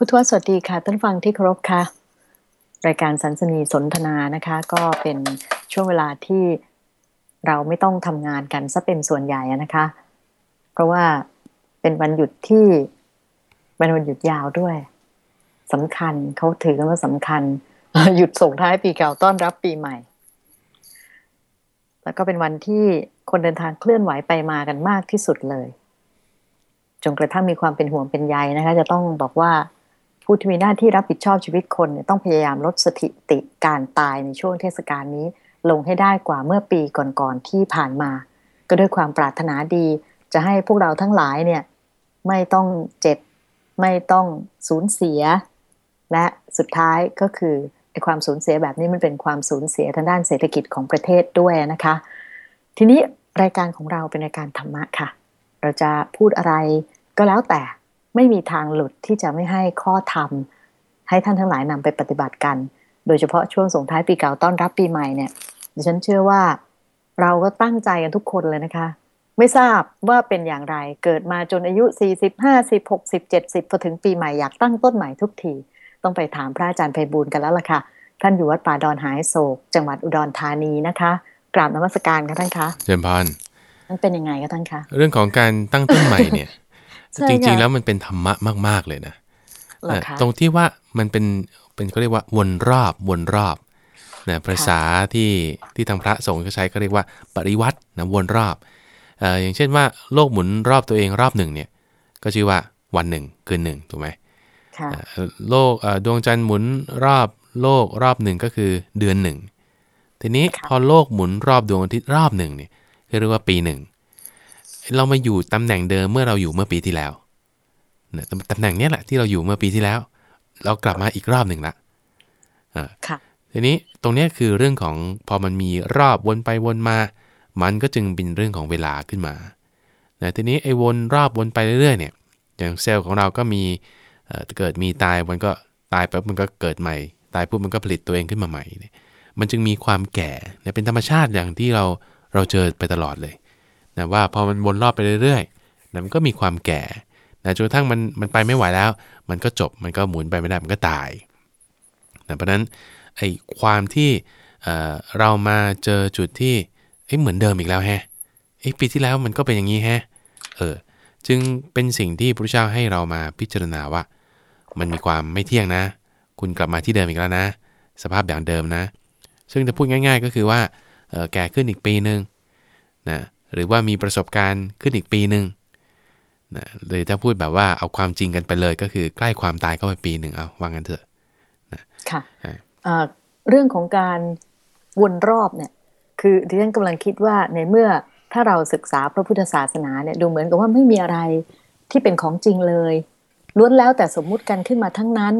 ผู้ทวสวัสดีค่ะท่านฟังที่เคารพค่ะ รายการสันสนีสนทนานะคะ ก็เป็นช่วงเวลาที่เราไม่ต้องทำงานกันซะเป็นส่วนใหญ่นะคะ เพราะว่าเป็นวันหยุดที่เป็นวันหยุดยาวด้วยสำคัญเขาถือกันว่าสำคัญ หยุดส่งท้ายปีเก่าต้อนรับปีใหม่ แล้วก็เป็นวันที่คนเดินทางเคลื่อนไหวไปมากันมากที่สุดเลยจนกระทั่งมีความเป็นห่วงเป็นใยนะคะ จะต้องบอกว่า ผู้ที่มีหน้าที่รับผิดชอบชีวิตคนเนี่ยต้องพยายามลดสถิติการตายในช่วงเทศกาลนี้ ลงให้ได้กว่าเมื่อปีก่อนๆที่ผ่านมา ก็ด้วยความปรารถนาดี จะให้พวกเราทั้งหลายเนี่ยไม่ต้องเจ็บไม่ต้องสูญเสีย และสุดท้ายก็คือไอ้ความสูญเสียแบบนี้มันเป็นความสูญเสียทางด้านเศรษฐกิจของประเทศด้วยนะคะ ทีนี้รายการของเราเป็นรายการธรรมะค่ะ เราจะพูดอะไรก็แล้วแต่ ไม่มีทางหลุดที่จะไม่ให้ข้อธรรม ให้ท่านทั้งหลายนำไปปฏิบัติกัน โดยเฉพาะช่วงส่งท้ายปีเก่าต้อนรับปีใหม่เนี่ยดิฉันเชื่อว่าเราก็ตั้งใจกันทุกคนเลยนะคะ ไม่ทราบว่าเป็นอย่างไรเกิดมาจนอายุ 40 50 60 70พอถึงปีใหม่อยากตั้งต้นใหม่ทุกที ต้องไปถามพระอาจารย์ไพบูลกันแล้วล่ะค่ะ ท่านอยู่วัดป่าดอนหายโศก จังหวัดอุดรธานีนะคะกราบนมัสการค่ะท่านคะเจริญพรมันเป็นยังไงคะท่านคะ เรื่องของการตั้งต้นใหม่เนี่ยใช่ จค่ะริงๆแล้วมันเป็นธรรมะมาก ๆเลยนะเหรอคะตรงที่ว่ามันเป็นเป็นเขาเรียกว่าวนรอบวนรอบนะภาษาที่ที่ทางพระสงฆ์เขาใช้ก็เรียกว่าปริวัตินะวนรอบเอ่ออย่างเช่นว่าโลกหมุนรอบตัวเองรอบหนึ่งเนี่ยก็ชื่อว่าวันหนึ่งคืนหนึ่งถูกไหมค่ะเอ่อโลกเอ่อดวงจันทร์หมุนรอบโลกรอบหนึ่งก็คือเดือนหนึ่งทีนี้ค่ะพอโลกหมุนรอบดวงอาทิตย์รอบหนึ่งเนี่ยก็เรียกว่าปีหนึ่ง เรามาอยู่ตำแหน่งเดิมเมื่อเราอยู่เมื่อปีที่แล้วเนี่ยตำตำแหน่งเนี้ยแหละที่เราอยู่เมื่อปีที่แล้ว เรากลับมาอีกรอบหนึ่งละอ่าค่ะทีนี้ตรงเนี้ยคือเรื่องของพอมันมีรอบวนไปวนมา มันก็จึงเป็นเรื่องของเวลาขึ้นมานะทีนี้ไอ้วนรอบวนไปเรื่อยๆเนี่ย อย่างเซลล์ของเราก็มีเอ่อเกิดมีตายมันก็ตายปั๊บมันก็เกิดใหม่ ตายปุ๊บมันก็ผลิตตัวเองขึ้นมาใหม่เนี่ยมันจึงมีความแก่เนี่ยเป็นธรรมชาติอย่างที่เราเราเจอไปตลอดเลย นะว่าพอมันวนรอบไปเรื่อยๆนะมันก็มีความแก่นะจนกระทั่งมันมันไปไม่ไหวแล้ว มันก็จบมันก็หมุนไปไม่ได้มันก็ตายนะเพราะนั้นไอ้ความที่เอ่อเรามาเจอจุดที่เอ้เหมือนเดิมอีกแล้วแฮะเอ้ปีที่แล้วมันก็เป็นอย่างนี้แฮะเออจึงเป็นสิ่งที่พระเจ้าให้เรามาพิจารณาว่า มันมีความไม่เที่ยงนะ คุณกลับมาที่เดิมอีกแล้วนะ สภาพอย่างเดิมนะ ซึ่งจะพูดง่าย ๆ ก็คือว่าแก่ขึ้นอีกปีหนึ่งนะ หรือว่ามีประสบการณ์ขึ้นอีกปีหนึ่งนะหรือถ้าพูดแบบว่าเอาความจริงกันไปเลยก็คือใกล้ความตายเข้าไปปีหนึ่งเอาว่างั้นเถอะค่ะใช่เอ่อเรื่องของการวนรอบเนี่ยคือดิฉันกำลังคิดว่าในเมื่อถ้าเราศึกษาพระพุทธศาสนาเนี่ยดูเหมือนกับว่าไม่มีอะไรที่เป็นของจริงเลยล้วนแล้วแต่สมมุติกันขึ้นมาทั้งนั้น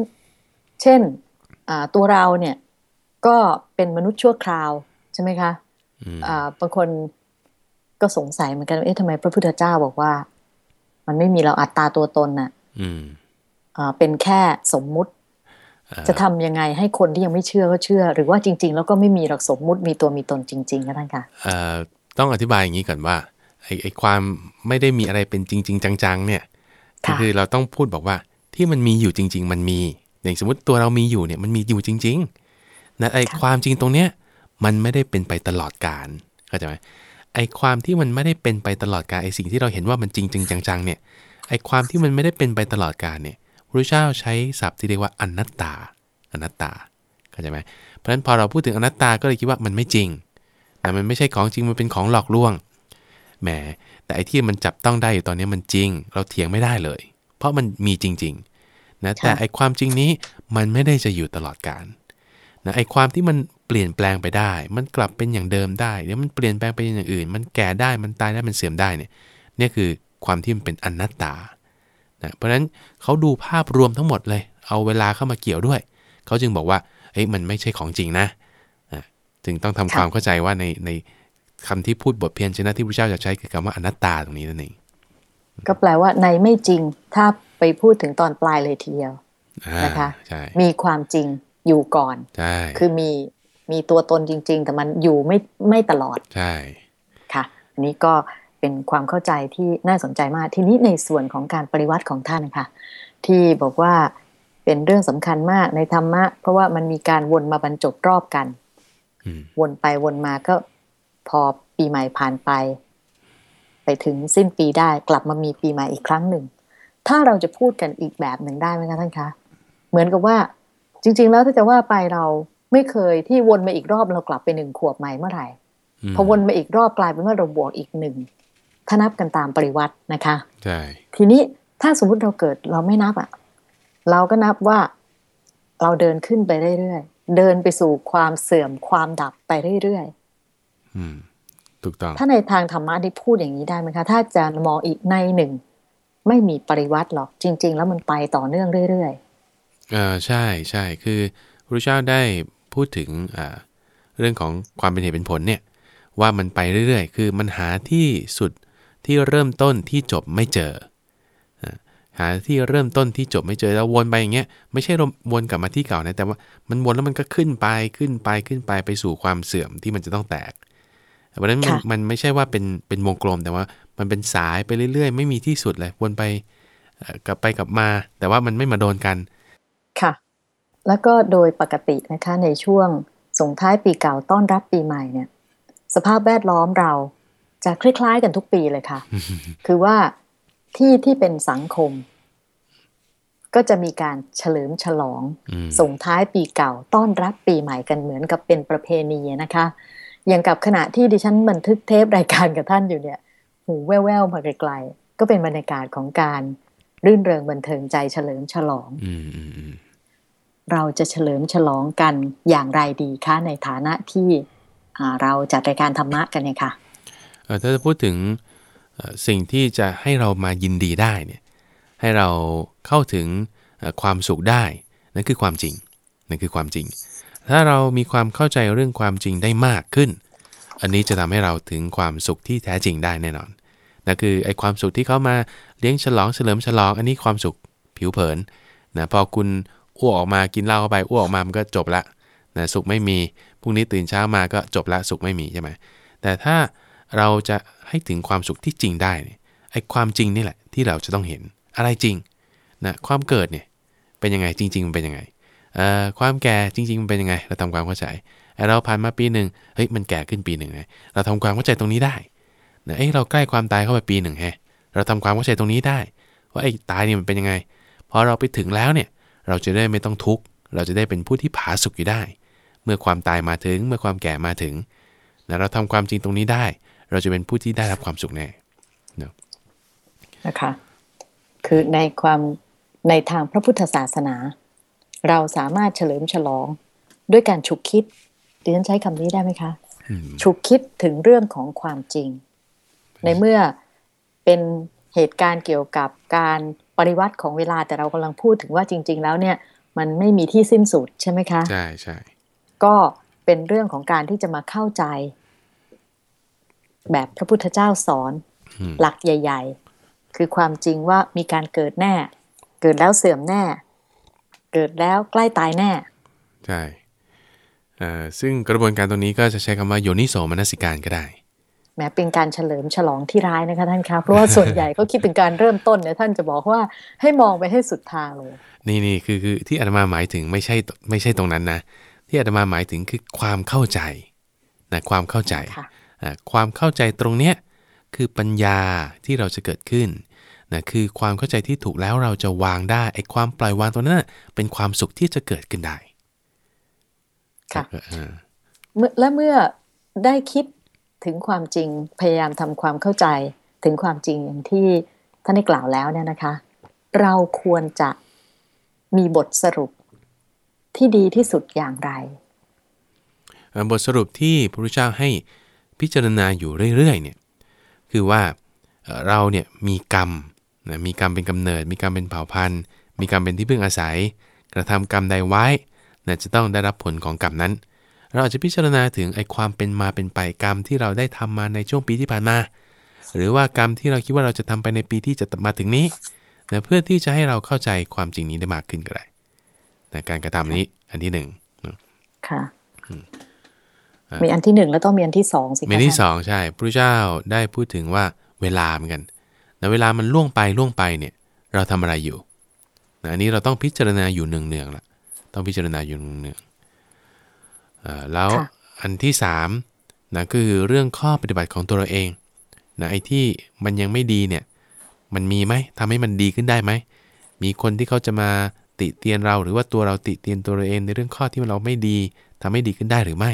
เช่นอ่าตัวเราเนี่ยก็เป็นมนุษย์ชั่วคราวใช่ไหมคะอืมอ่าบางคน ก็สงสัยเหมือนกันว่าเอ๊ะทำไมพระพุทธเจ้าบอกว่า มันไม่มีเราอัตตาตัวตนน่ะอืมอ่าเป็นแค่สมมุติเอ่อจะทำยังไงให้คนที่ยังไม่เชื่อก็เชื่อ หรือว่าจริง ๆ แล้วก็ไม่มีหลักสมมุติมีตัวมีตนจริงๆก็ท่านค่ะเอ่อต้องอธิบายอย่างนี้ก่อนว่าไอ้ไอ้ความไม่ได้มีอะไรเป็นจริง ๆ จังๆ เนี่ยก็ค่ะคือเราต้องพูดบอกว่าที่มันมีอยู่จริง ๆ มันมี อย่างสมมติตัวเรามีอยู่เนี่ยมันมีอยู่จริง ๆนะไอ้ความจริงตรงเนี้ยมันไม่ได้เป็นไปตลอดกาลเข้าใจไหม ไอ้ความที่มันไม่ได้เป็นไปตลอดกาลไอ้สิ่งที่เราเห็นว่ามันจริงๆจังๆเนี่ยไอ้ความที่มันไม่ได้เป็นไปตลอดกาลเนี่ยพระเจ้าใช้ศัพท์ที่เรียกว่าอนัตตาอนัตตาเข้าใจไหมเพราะฉะนั้นพอเราพูดถึงอนัตตาก็เลยคิดว่ามันไม่จริงแต่มันไม่ใช่ของจริงมันเป็นของหลอกลวงแหมแต่ไอ้ที่มันจับต้องได้อยู่ตอนนี้มันจริง เราเถียงไม่ได้เลย เพราะมันมีจริงๆนะแต่ไอ้ความจริงนี้มันไม่ได้จะอยู่ตลอดกาลนะไอ้ความที่มัน เปลี่ยนแปลงไปได้ มันกลับเป็นอย่างเดิมได้เดี๋ยวมันเปลี่ยนแปลงไปอย่างอื่น มันแก่ได้มันตายได้มันเสื่อมได้เนี่ยเนี่ยคือความที่มันเป็นอนัตตานะเพราะฉะนั้นเขาดูภาพรวมทั้งหมดเลย เอาเวลาเข้ามาเกี่ยวด้วย เขาจึงบอกว่าเฮ้ยมันไม่ใช่ของจริงนะอะจึงต้องทำค่ะความเข้าใจว่าในในคำที่พูดบทเพียรชนะที่พระเจ้าจะใช้คือคำว่าอนัตตาตรงนี้นั่นเองก็แปลว่าในไม่จริงถ้าไปพูดถึงตอนปลายเลยทีเดียวอ่านะคะใช่มีความจริงอยู่ก่อนใช่คือมี มีตัวตนจริง ๆ แต่มันอยู่ไม่ไม่ตลอดใช่ค่ะ อันนี้ก็เป็นความเข้าใจที่น่าสนใจมากทีนี้ในส่วนของการปริวัติของท่านนะคะที่บอกว่าเป็นเรื่องสำคัญมากในธรรมะ เพราะว่ามันมีการวนมาบรรจบรอบกันอืมวนไปวนมาก็พอปีใหม่ผ่านไป ไปถึงสิ้นปีได้กลับมามีปีใหม่อีกครั้งหนึ่ง ถ้าเราจะพูดกันอีกแบบหนึ่งได้ไหมคะท่านคะ เหมือนกับว่าจริง ๆ แล้วถ้าจะว่าไปเรา ไม่เคยที่วนมาอีกรอบเรากลับไปหนึ่งขวบใหม่เมื่อไหร่มพอวนมาอีกรอบกลายเป็นว่าเราบวกอีกหนึ่งถ้านับกันตามปริวัตินะคะใช่ทีนี้ถ้าสมมุติเราเกิดเราไม่นับอะ่ะ เราก็นับว่าเราเดินขึ้นไปเรื่อยๆเดินไปสู่ความเสื่อมความดับไปเรื่อยอืมถูกต้องๆถ้าในทางธรรมะที่พูดอย่างนี้ได้ไหมคะ ถ้าจะมองอีกในหนึ่ง ไม่มีปริวัติหรอกจริง ๆ แล้วมันไปต่อเนื่องเรื่อยเออใช่ใช่คือพระพุทธเจ้าได้ พูดถึงอ่าเรื่องของความเป็นเหตุเป็นผลเนี่ยว่ามันไปเรื่อยๆ คือมันหาที่สุดที่เริ่มต้นที่จบไม่เจออ่าหาที่เริ่มต้นที่จบไม่เจอแล้ววนไปอย่างเงี้ยไม่ใช่วนกลับมาที่เก่านะแต่ว่ามันวนแล้วมันก็ขึ้นไปขึ้นไปขึ้นไปไปสู่ความเสื่อมที่มันจะต้องแตกเพราะฉะนั้นมันมันไม่ใช่ว่าเป็นเป็นวงกลมแต่ว่ามันเป็นสายไปเรื่อยๆ ไม่มีที่สุดเลยวนไปเอ่อกลับไปกลับมา แต่ว่ามันไม่มาโดนกันๆค่ะ แล้วก็โดยปกตินะคะในช่วงส่งท้ายปีเก่าต้อนรับปีใหม่เนี่ย สภาพแวดล้อมเราจะคล้ายๆกันทุกปีเลยค่ะ คือว่าที่ที่เป็นสังคม ก็จะมีการเฉลิมฉลองอืมส่งท้ายปีเก่าต้อนรับปีใหม่กันเหมือนกับเป็นประเพณีนะคะ อย่างกับขณะที่ดิฉันบันทึกเทปรายการกับท่านอยู่เนี่ย หูแว่วๆมาไกลๆก็เป็นบรรยากาศของการรื่นเริงบันเทิงใจเฉลิมฉลองอืมอืมอืม เราจะเฉลิมฉลองกันอย่างไรดีคะในฐานะที่เราจัดรายการธรรมะกันเนี่ยค่ะเอ่อถ้าจะพูดถึงสิ่งที่จะให้เรามายินดีได้เนี่ยให้เราเข้าถึงความสุขได้นั่นคือความจริงนั่นคือความจริง ถ้าเรามีความเข้าใจเรื่องความจริงได้มากขึ้น อันนี้จะทำให้เราถึงความสุขที่แท้จริงได้แน่นอนนั่นคือไอ้ความสุขที่เขามาเลี้ยงฉลองเฉลิมฉลอง อันนี้ความสุขผิวเผินนะพอคุณ อ้วกออกมากินเหล้าเข้าไปอ้วกออกมามันก็จบละนะสุขไม่มีพรุ่งนี้ตื่นเช้ามาก็จบละสุขไม่มีใช่ไหมแต่ถ้าเราจะให้ถึงความสุขที่จริงได้เนี่ยไอ้ความจริงนี่แหละที่เราจะต้องเห็นอะไรจริงนะความเกิดเนี่ยเป็นยังไงจริง ๆ มันเป็นยังไงเอ่อความแก่จริง ๆ มันเป็นยังไง เราทำความเข้าใจไอ้เราผ่านมาปีหนึ่งเฮ้ยมันแก่ขึ้นปีหนึ่งไงเราทำความเข้าใจตรงนี้ได้นะเอ้เราใกล้ความตายเข้าไปปีหนึ่งแฮเราทำความเข้าใจตรงนี้ได้ว่าไอ้ตายเนี่ยมันเป็นยังไงพอเราไปถึงแล้วเนี่ย เราจะได้ไม่ต้องทุกข์ เราจะได้เป็นผู้ที่ผาสุกอยู่ได้ เมื่อความตายมาถึง เมื่อความแก่มาถึงนะเราทำความจริงตรงนี้ได้ เราจะเป็นผู้ที่ได้รับความสุขแน่นะคะ คือในความในทางพระพุทธศาสนา เราสามารถเฉลิมฉลองด้วยการฉุกคิดดิฉันใช้คำนี้ได้ไหมคะอืมฉุกคิดถึงเรื่องของความจริง ในเมื่อเป็นเหตุการณ์เกี่ยวกับการ ปริวัติของเวลาแต่เรากำลังพูดถึงว่าจริง ๆ แล้วเนี่ย มันไม่มีที่สิ้นสุดใช่ไหมคะใช่ใช่ก็เป็นเรื่องของการที่จะมาเข้าใจ แบบพระพุทธเจ้าสอนอืมหลักใหญ่ ๆ คือความจริงว่ามีการเกิดแน่ เกิดแล้วเสื่อมแน่ เกิดแล้วใกล้ตายแน่ ใช่เอ่อซึ่งกระบวนการตรงนี้ก็จะใช้คำว่าโยนิโสมนสิการก็ได้ แม้เป็นการเฉลิมฉลองที่ร้ายนะคะท่านคะเพราะว่าส่วนใหญ่เขาคิดถึงการเริ่มต้นเนี่ยท่านจะบอกว่าให้มองไปให้สุดทางเลย นี่นี่คือคือที่อาตมาหมายถึงไม่ใช่ไม่ใช่ตรงนั้นนะ ที่อาตมาหมายถึงคือความเข้าใจนะความเข้าใจค่ะอะความเข้าใจตรงเนี้ยคือปัญญาที่เราจะเกิดขึ้นนะคือความเข้าใจที่ถูกแล้วเราจะวางได้ไอ้ความปล่อยวางตัวนั้นนะเป็นความสุขที่จะเกิดขึ้นได้ ค่ะเออเมื่อและเมื่อได้คิด ถึงความจริงพยายามทำความเข้าใจถึงความจริงอย่างที่ท่านได้กล่าวแล้วเนี่ยนะคะ เราควรจะมีบทสรุปที่ดีที่สุดอย่างไร บทสรุปที่พระพุทธเจ้าให้พิจารณาอยู่เรื่อยๆเนี่ยคือว่าเราเนี่ยมีกรรมนะมีกรรมเป็นกำเนิด มีกรรมเป็นเผ่าพันธุ์ มีกรรมเป็นที่พึ่งอาศัย กระทำกรรมใดไว้นะจะต้องได้รับผลของกรรมนั้น เราอาจจะพิจารณาถึงไอ้ความเป็นมาเป็นไปกรรมที่เราได้ทำมาในช่วงปีที่ผ่านมา หรือว่ากรรมที่เราคิดว่าเราจะทำไปในปีที่จะมาถึงนี้นะเพื่อที่จะให้เราเข้าใจความจริงนี้ได้มากขึ้นก็ได้นะการกระทำนี้อันที่หนึ่งนะค่ะมีอันที่หนึ่งแล้วต้องมีอันที่สองสิคะเมนที่ท่านสองใช่พระเจ้าได้พูดถึงว่าเวลาเหมือนกันแต่เวลามันล่วงไปล่วงไปเนี่ย เราทำอะไรอยู่นะอันนี้เราต้องพิจารณาอยู่เนืองๆละต้องพิจารณาอยู่เนืองๆ แล้วอันที่3นะคือเรื่องข้อปฏิบัติของตัวเราเองนะไอ้ที่มันยังไม่ดีเนี่ยมันมีไหมทำให้มันดีขึ้นได้ไหม มีคนที่เขาจะมาติเตียนเราหรือว่าตัวเราติเตียนตัวเราเองในเรื่องข้อที่เราไม่ดีทำให้ดีขึ้นได้หรือไม่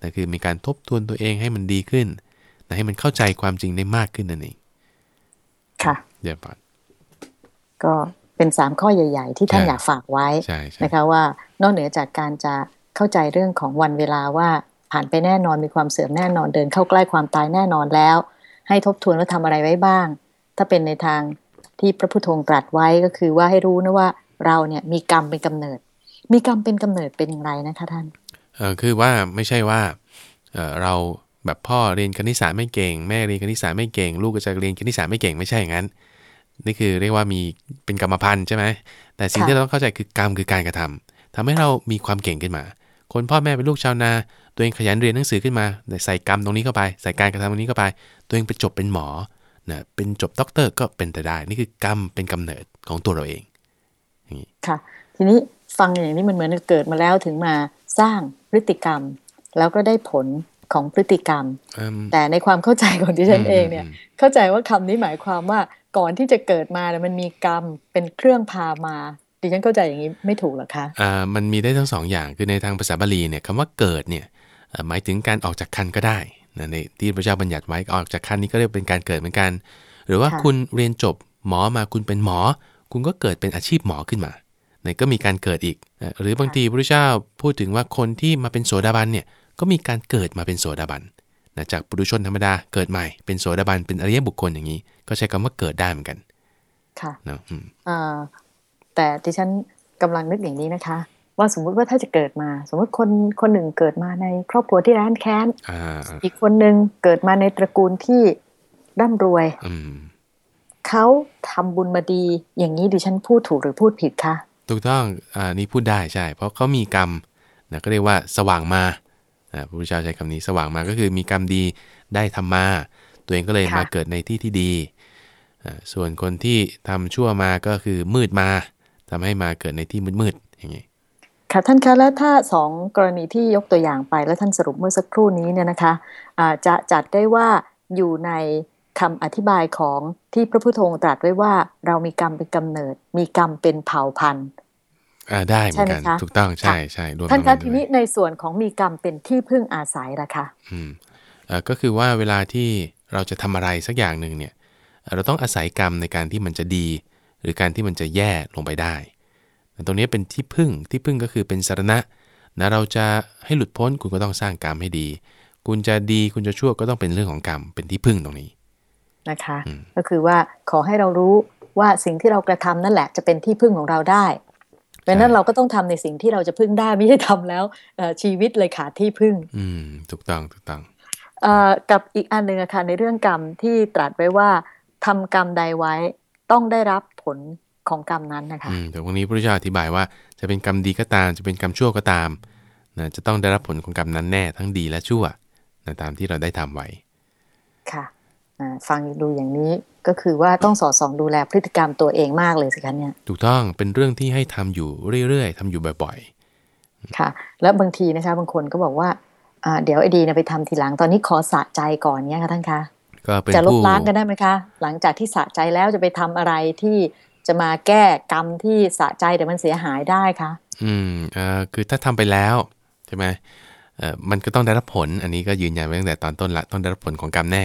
นั่นคือมีการทบทวนตัวเองให้มันดีขึ้นนะให้มันเข้าใจความจริงได้มากขึ้นนั่นเอง ค่ะเดี๋ยวก่อนก็เป็นสามข้อใหญ่ ๆ ที่ท่านอยากฝากไว้นะคะว่านอกเหนือจากการจะ เข้าใจเรื่องของวันเวลาว่าผ่านไปแน่นอนมีความเสื่อมแน่นอนเดินเข้าใกล้ความตายแน่นอนแล้ว ให้ทบทวนว่าทำอะไรไว้บ้าง ถ้าเป็นในทางที่พระพุทโธตรัสไว้ก็คือว่าให้รู้นะว่าเราเนี่ยมีกรรมเป็นกำเนิด มีกรรมเป็นกำเนิดเป็นอย่างไรนะคะท่านเออคือว่าไม่ใช่ว่าเออเราแบบพ่อเรียนคณิตศาสตร์ไม่เก่ง แม่เรียนคณิตศาสตร์ไม่เก่ง ลูกก็จะเรียนคณิตศาสตร์ไม่เก่งไม่ใช่อย่างนั้นนี่คือเรียกว่ามีเป็นกรรมพันธุ์ใช่ไหมแต่สิ่งที่เราต้องเข้าใจคือกรรมคือการกระทำทำให้เรามีความเก่งขึ้นมา คนพ่อแม่เป็นลูกชาวนา ตัวเองขยันเรียนหนังสือขึ้นมาใส่กรรมตรงนี้เข้าไป ใส่การกระทำตรงนี้เข้าไป ตัวเองไปจบเป็นหมอนะเป็นจบด็อกเตอร์ก็เป็นแต่ได้ นี่คือกรรมเป็นกำเนิดของตัวเราเองค่ะ ทีนี้ฟังอย่างนี้มันเหมือนเกิดมาแล้วถึงมาสร้างพฤติกรรม แล้วก็ได้ผลของพฤติกรรม แต่ในความเข้าใจของดิฉันเองเนี่ย เข้าใจว่าคำนี้หมายความว่าก่อนที่จะเกิดมาเนี่ยมันมีกรรมเป็นเครื่องพามา ดิฉันเข้าใจอย่างนี้ไม่ถูกหรอคะอ่ามันมีได้ทั้งสองอย่างคือในทางภาษาบาลีเนี่ยคำว่าเกิดเนี่ยหมายถึงการออกจากคันก็ได้นะในที่พระเจ้าบัญญัติไว้ออกจากคันนี้ก็เรียกเป็นการเกิดเหมือนกัน หรือว่าคุณเรียนจบหมอมาคุณเป็นหมอ คุณก็เกิดเป็นอาชีพหมอขึ้นมาเนี่ยก็มีการเกิดอีก หรือบางทีพระเจ้าพูดถึงว่าคนที่มาเป็นโสดาบันเนี่ยก็มีการเกิดมาเป็นโสดาบันนะจากปุถุชนธรรมดาเกิดใหม่เป็นโสดาบันเป็นอริยบุคคลอย่างนี้ ก็ใช้คำว่าเกิดได้เหมือนกัน ค่ะนะอ่า แต่ที่ฉันกำลังนึกอย่างนี้นะคะ ว่าสมมุติว่าถ้าจะเกิดมา สมมติคนคนหนึ่งเกิดมาในครอบครัวที่ร้านแค้นอีกคนหนึ่งเกิดมาในตระกูลที่ร่ำรวยเขาทำบุญมาดี อย่างนี้ดิฉันพูดถูกหรือพูดผิดคะถูกต้องอ่านี่พูดได้ใช่ เพราะเขามีกรรมนะก็เรียกว่าสว่างมาพระพุทธเจ้าใช้คำนี้สว่างมาก็คือมีกรรมดีได้ทำมา ตัวเองก็เลยมาเกิดในที่ที่ดี ส่วนคนที่ทำชั่วมาก็คือมืดมา ทำให้มาเกิดในที่มืดๆอย่างนี้ค่ะท่านคะแล้วถ้าสองกรณีที่ยกตัวอย่างไปแล้วท่านสรุปเมื่อสักครู่นี้เนี่ยนะคะะจะจัดได้ว่าอยู่ในคำอธิบายของที่พระพุทโธตรัสไว้ว่าเรามีกรรมเป็นกำเนิด มีกรรมเป็นเผ่าพันธุ์อ่าได้เหมือนกันถูกต้องใช่ใช่รวมท่านคะทีนี้ในส่วนของมีกรรมเป็นที่พึ่งอาศัยละคะอืมอ่าก็คือว่าเวลาที่เราจะทำอะไรสักอย่างหนึ่งเนี่ย เราต้องอาศัยกรรมในการที่มันจะดี หรือการที่มันจะแย่ลงไปได้ ตรงนี้เป็นที่พึ่งที่พึ่งก็คือเป็นสารณะนะเราจะให้หลุดพ้นคุณก็ต้องสร้างกรรมให้ดี คุณจะดีคุณจะชั่วก็ต้องเป็นเรื่องของกรรมเป็นที่พึ่งตรงนี้นะคะ ก็คือว่าขอให้เรารู้ว่าสิ่งที่เรากระทำนั่นแหละจะเป็นที่พึ่งของเราได้เพราะนั้นเราก็ต้องทำในสิ่งที่เราจะพึ่งได้ไม่ใช่ทำแล้วชีวิตเลยขาดที่พึ่ง อืมถูกต้องถูกต้องกับอีกอันหนึ่งค่ะในเรื่องกรรมที่ตรัสไว้ว่าทำกรรมใดไว้ต้องได้รับ ผลของกรรมนั้นนะคะอืมแต่วันนี้พระเจ้าอธิบายว่าจะเป็นกรรมดีก็ตาม จะเป็นกรรมชั่วก็ตามนะจะต้องได้รับผลของกรรมนั้นแน่ทั้งดีและชั่วนะตามที่เราได้ทำไว้ ค่ะฟังดูอย่างนี้ก็คือว่าต้องสอดส่องดูแลพฤติกรรมตัวเองมากเลยสิคะเนี่ย ถูกต้องเป็นเรื่องที่ให้ทำอยู่เรื่อยๆทำอยู่บ่อยๆ ค่ะ แล้วบางทีนะคะบางคนก็บอกว่าเดี๋ยวไอ้ดีนะไปทำทีหลังตอนนี้ขอสะใจก่อนเนี่ยค่ะท่านคะ จะลบล้างกันได้ไหมคะ หลังจากที่สะใจแล้วจะไปทำอะไรที่จะมาแก้กรรมที่สะใจแต่มันเสียหายได้คะอืมเอ่อคือถ้าทำไปแล้วใช่ไหมเอ่อมันก็ต้องได้รับผล อันนี้ก็ยืนยันไว้ตั้งแต่ตอนต้นละต้องได้รับผลของกรรมแน่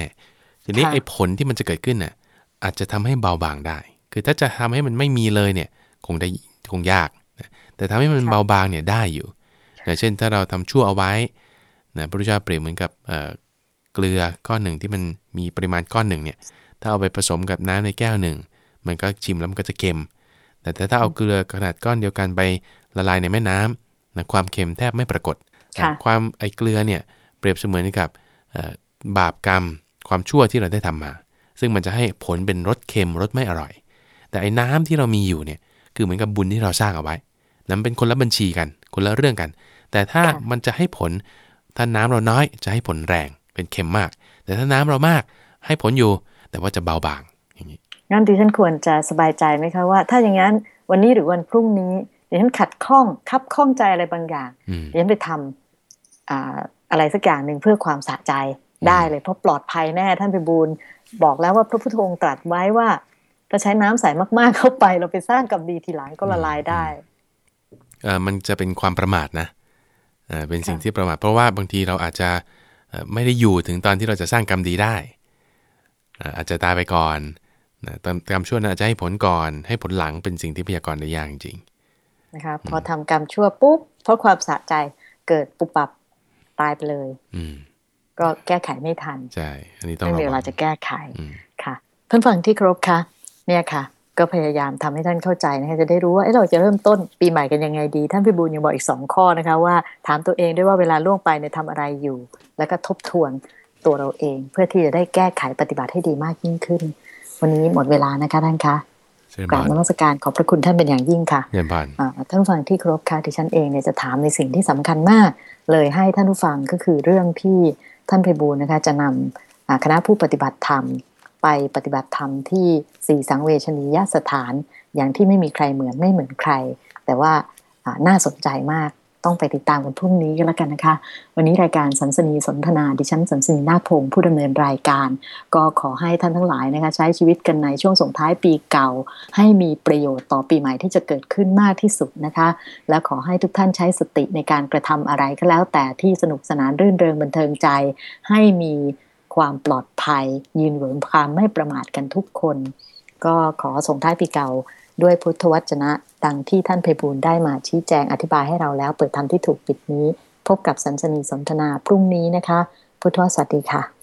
ทีนี้ไอ้ผลที่มันจะเกิดขึ้นน่ะอาจจะทำให้เบาบางได้ คือถ้าจะทำให้มันไม่มีเลยเนี่ย คงได้คงยากแต่ทำให้มันเบาบางเนี่ยได้อยู่อย่างเช่นถ้าเราทำชั่วเอาไว้นะพระพุทธเจ้าเปรียบเหมือนกับ เกลือก้อนหนึ่งที่มันมีปริมาณก้อนหนึ่งเนี่ยถ้าเอาไปผสมกับน้ำในแก้วหนึ่งมันก็ชิมแล้วมันก็จะเค็ม แต่ถ้าเอาเกลือขนาดก้อนเดียวกันไปละลายในแม่น้ำนะความเค็มแทบไม่ปรากฏ ความไอเกลือเนี่ยเปรียบเสมือนกับบาปกรรมความชั่วที่เราได้ทำมา ซึ่งมันจะให้ผลเป็นรสเค็มรสไม่อร่อย แต่ไอ้น้ำที่เรามีอยู่เนี่ยคือเหมือนกับบุญที่เราสร้างเอาไว้นั้นเป็นคนละบัญชีกัน คนละเรื่องกัน แต่ถ้ามันจะให้ผลถ้าน้ำเราน้อยจะให้ผลแรง เป็นเค็มมาก แต่ถ้าน้ำเรามากให้ผลอยู่ แต่ว่าจะเบาบางอย่างนี้งั้นดิฉันควรจะสบายใจไหมคะว่า ถ้าอย่างนั้นวันนี้หรือวันพรุ่งนี้ดิฉันขัดข้องคับข้องใจอะไรบางอย่างอืมดิฉันไปทำอ่าอะไรสักอย่างหนึ่งเพื่อความสะใจได้เลยเพราะปลอดภัยแน่ท่านไปบูลบอกแล้วว่าพระพุทธองค์ตรัสไว้ว่าถ้าใช้น้ำใสมากๆเข้าไป เราไปสร้างกรรมดีทีหลังก็ละลายได้เอ่อมันจะเป็นความประมาทนะเอ่อเป็นสิ่งค่ะที่ประมาทเพราะว่าบางทีเราอาจจะเอ่อ ไม่ได้อยู่ถึงตอนที่เราจะสร้างกรรมดีได้อ่าอาจจะตายไปก่อนนะตอนกรรมชั่วนั้นอาจจะให้ผลก่อน ให้ผลหลังเป็นสิ่งที่พยากรณ์ได้ยากจริงนะคะพอทำกรรมชั่วปุ๊บเพราะความสะใจเกิดปุบปับตายไปเลยๆอืมก็แก้ไขไม่ทันใช่อันนี้ต้องไม่ระมีเววัลางจะแก้ไขอืมค่ะท่านฟังที่เคารพคะเนี่ยค่ะ ก็พยายามทำให้ท่านเข้าใจนะคะจะได้รู้ว่าเอ๊ะเราจะเริ่มต้นปีใหม่กันยังไงดี ท่านพิบูลยังบอกอีกสองข้อนะคะว่าถามตัวเองด้วยว่าเวลาล่วงไปเนี่ยทำอะไรอยู่ แล้วก็ทบทวนตัวเราเอง เพื่อที่จะได้แก้ไขปฏิบัติให้ดีมากยิ่งขึ้น วันนี้หมดเวลานะคะท่านคะเชิญกราบาบนนมัสการขอบพระคุณท่านเป็นอย่างยิ่งค่ะเยี่ยมบานอ่าท่านผู้ฟังที่เคารพค่ะดิฉันเองเนี่ยจะถามในสิ่งที่สำคัญมาก เลยให้ท่านผู้ฟังก็คือเรื่องที่ท่านไพบูลย์นะคะจะนำอ่าคณะผู้ปฏิบัติธรรม ไปปฏิบัติธรรมที่สี่สังเวชนียสถาน อย่างที่ไม่มีใครเหมือนไม่เหมือนใคร แต่ว่าน่าสนใจมากต้องไปติดตามกันพรุ่งนี้ก็แล้วกันนะคะ วันนี้รายการสันสนีสนทนาดิฉันสันสนีนาคพงศ์ผู้ดำเนินรายการ ก็ขอให้ท่านทั้งหลายนะคะใช้ชีวิตกันในช่วงส่งท้ายปีเก่า ให้มีประโยชน์ต่อปีใหม่ที่จะเกิดขึ้นมากที่สุดนะคะ และขอให้ทุกท่านใช้สติในการกระทำอะไรก็แล้วแต่ที่สนุกสนานรื่นเริงบันเทิงใจ ให้มี ความปลอดภัย ยืนอยู่บนความไม่ประมาทกันทุกคน ก็ขอส่งท้ายปีเก่าด้วยพุทธวจนะ ดังที่ท่านเพบูลได้มาชี้แจงอธิบายให้เราแล้ว เปิดธรรมที่ถูกปิดนี้ พบกับสันสนีสนทนาพรุ่งนี้นะคะ พุทธวสวัสดีค่ะ